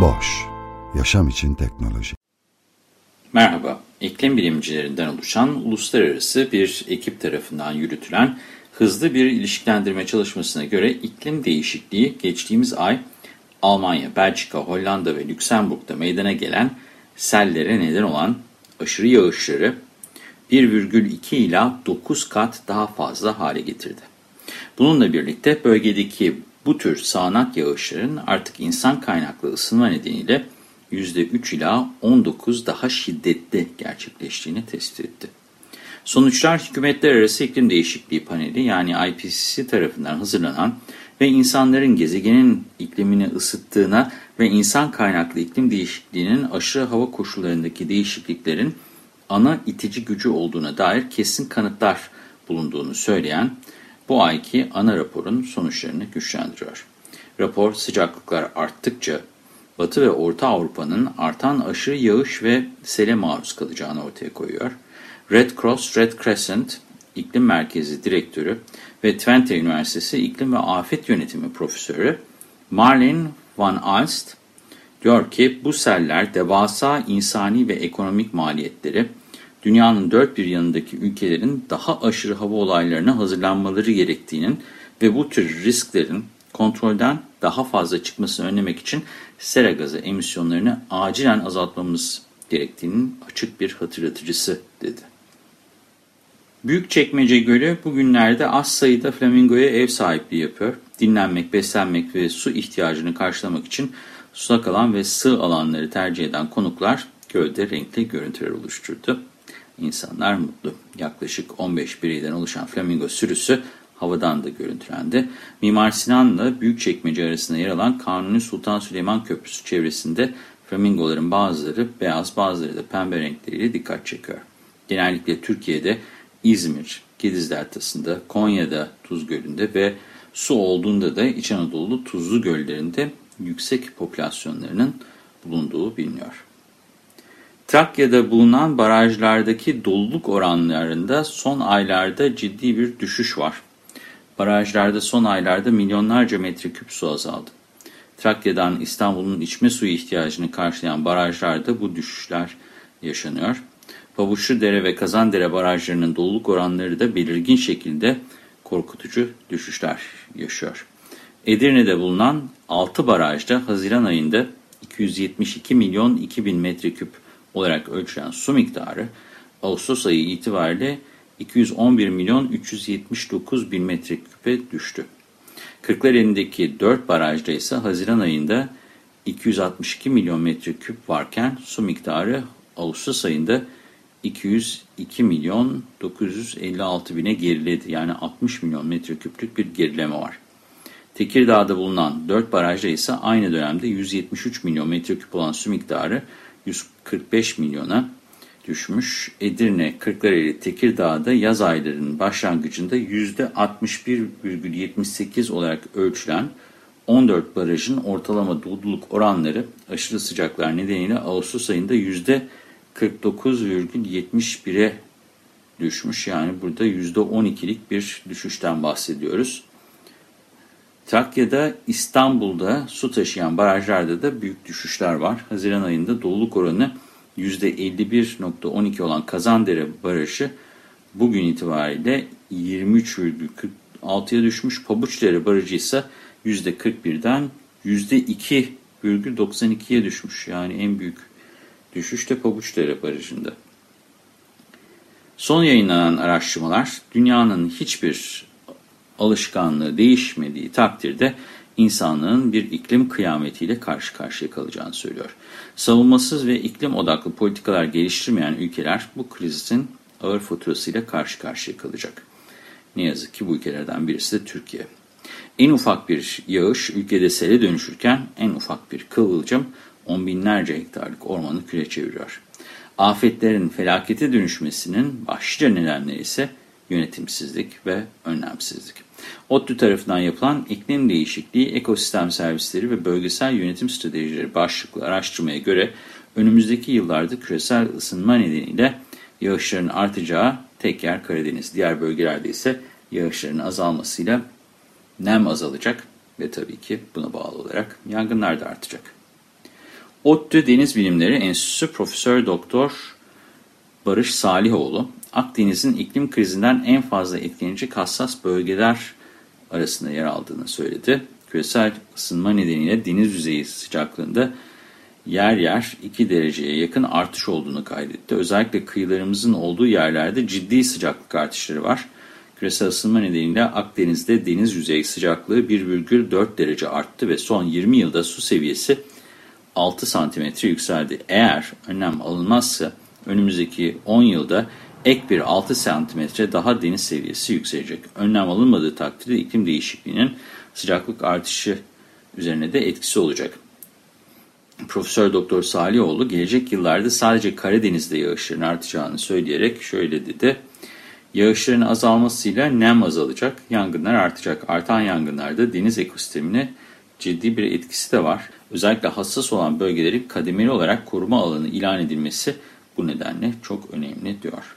Boş, yaşam için teknoloji. Merhaba, iklim bilimcilerinden oluşan uluslararası bir ekip tarafından yürütülen hızlı bir ilişkilendirme çalışmasına göre iklim değişikliği geçtiğimiz ay Almanya, Belçika, Hollanda ve Lüksemburg'da meydana gelen sellere neden olan aşırı yağışları 1,2 ila 9 kat daha fazla hale getirdi. Bununla birlikte bölgedeki bu tür sağanak yağışların artık insan kaynaklı ısınma nedeniyle %3 ila 19 daha şiddetli gerçekleştiğini tespit etti. Sonuçlar Hükümetler Arası İklim Değişikliği Paneli yani IPCC tarafından hazırlanan ve insanların gezegenin iklimini ısıttığına ve insan kaynaklı iklim değişikliğinin aşırı hava koşullarındaki değişikliklerin ana itici gücü olduğuna dair kesin kanıtlar bulunduğunu söyleyen bu ayki ana raporun sonuçlarını güçlendiriyor. Rapor sıcaklıklar arttıkça Batı ve Orta Avrupa'nın artan aşırı yağış ve sele maruz kalacağını ortaya koyuyor. Red Cross Red Crescent İklim Merkezi Direktörü ve Twente Üniversitesi İklim ve Afet Yönetimi Profesörü Marlene Van Alst diyor ki bu seller devasa insani ve ekonomik maliyetleri dünyanın dört bir yanındaki ülkelerin daha aşırı hava olaylarına hazırlanmaları gerektiğinin ve bu tür risklerin kontrolden daha fazla çıkmasını önlemek için sera gazı emisyonlarını acilen azaltmamız gerektiğinin açık bir hatırlatıcısı dedi. Büyükçekmece Gölü bugünlerde az sayıda flamingoya ev sahipliği yapıyor. Dinlenmek, beslenmek ve su ihtiyacını karşılamak için sulak alan ve sığ alanları tercih eden konuklar gölde renkli görüntüler oluşturdu. İnsanlar mutlu. Yaklaşık 15 bireyden oluşan flamingo sürüsü havadan da görüntülendi. Mimar Sinan'la Büyükçekmece arasında yer alan Kanuni Sultan Süleyman Köprüsü çevresinde flamingoların bazıları beyaz bazıları da pembe renkleriyle dikkat çekiyor. Genellikle Türkiye'de İzmir, Gediz Deltası'nda, Konya'da Tuz Gölü'nde ve su olduğunda da İç Anadolu tuzlu göllerinde yüksek popülasyonlarının bulunduğu biliniyor. Trakya'da bulunan barajlardaki doluluk oranlarında son aylarda ciddi bir düşüş var. Barajlarda son aylarda milyonlarca metreküp su azaldı. Trakya'dan İstanbul'un içme suyu ihtiyacını karşılayan barajlarda bu düşüşler yaşanıyor. Pabuçludere ve Kazandere barajlarının doluluk oranları da belirgin şekilde korkutucu düşüşler yaşıyor. Edirne'de bulunan 6 barajda Haziran ayında 272 milyon 2000 metreküp olarak ölçülen su miktarı Ağustos ayı itibariyle 211 milyon 379 bin metreküpe düştü. Kırklareli'ndeki 4 barajda ise Haziran ayında 262 milyon metreküp varken su miktarı Ağustos ayında 202 milyon 956 bine geriledi. Yani 60 milyon metreküplük bir gerileme var. Tekirdağ'da bulunan 4 barajda ise aynı dönemde 173 milyon metreküp olan su miktarı 145 milyona düşmüş. Edirne, Kırklareli, Tekirdağ'da yaz aylarının başlangıcında %61,78 olarak ölçülen 14 barajın ortalama doluluk oranları aşırı sıcaklar nedeniyle Ağustos ayında %49,71'e düşmüş. Yani burada %12'lik bir düşüşten bahsediyoruz. Trakya'da, İstanbul'da su taşıyan barajlarda da büyük düşüşler var. Haziran ayında doluluk oranı %51.12 olan Kazandere Barajı bugün itibariyle 23,46'ya düşmüş. Pabuçdere Barajı ise %41'den %2,92'ye düşmüş. Yani en büyük düşüş de Pabuçdere Barajı'nda. Son yayınlanan araştırmalar dünyanın hiçbir alışkanlığı değişmediği takdirde insanlığın bir iklim kıyametiyle karşı karşıya kalacağını söylüyor. Savunmasız ve iklim odaklı politikalar geliştirmeyen ülkeler bu krizin ağır faturasıyla karşı karşıya kalacak. Ne yazık ki bu ülkelerden birisi de Türkiye. En ufak bir yağış ülkede sele dönüşürken en ufak bir kıvılcım on binlerce hektarlık ormanı küle çeviriyor. Afetlerin felakete dönüşmesinin başlıca nedenleri ise yönetimsizlik ve önlemsizlik. ODTÜ tarafından yapılan iklim değişikliği, ekosistem servisleri ve bölgesel yönetim stratejileri başlıklı araştırmaya göre önümüzdeki yıllarda küresel ısınma nedeniyle yağışların artacağı tek yer Karadeniz. Diğer bölgelerde ise yağışların azalmasıyla nem azalacak ve tabii ki buna bağlı olarak yangınlar da artacak. ODTÜ Deniz Bilimleri Enstitüsü Profesör Doktor Barış Salihoğlu, Akdeniz'in iklim krizinden en fazla etkilenecek hassas bölgeler arasında yer aldığını söyledi. Küresel ısınma nedeniyle deniz yüzeyi sıcaklığında yer yer 2 dereceye yakın artış olduğunu kaydetti. Özellikle kıyılarımızın olduğu yerlerde ciddi sıcaklık artışları var. Küresel ısınma nedeniyle Akdeniz'de deniz yüzeyi sıcaklığı 1,4 derece arttı ve son 20 yılda su seviyesi 6 santimetre yükseldi. Eğer önlem alınmazsa önümüzdeki 10 yılda ek bir 6 santimetre daha deniz seviyesi yükselecek. Önlem alınmadığı takdirde iklim değişikliğinin sıcaklık artışı üzerine de etkisi olacak. Profesör Doktor Salihoğlu gelecek yıllarda sadece Karadeniz'de yağışların artacağını söyleyerek şöyle dedi. Yağışların azalmasıyla nem azalacak, yangınlar artacak. Artan yangınlarda deniz ekosistemine ciddi bir etkisi de var. Özellikle hassas olan bölgelerin kademeli olarak koruma alanı ilan edilmesi bu nedenle çok önemli diyor.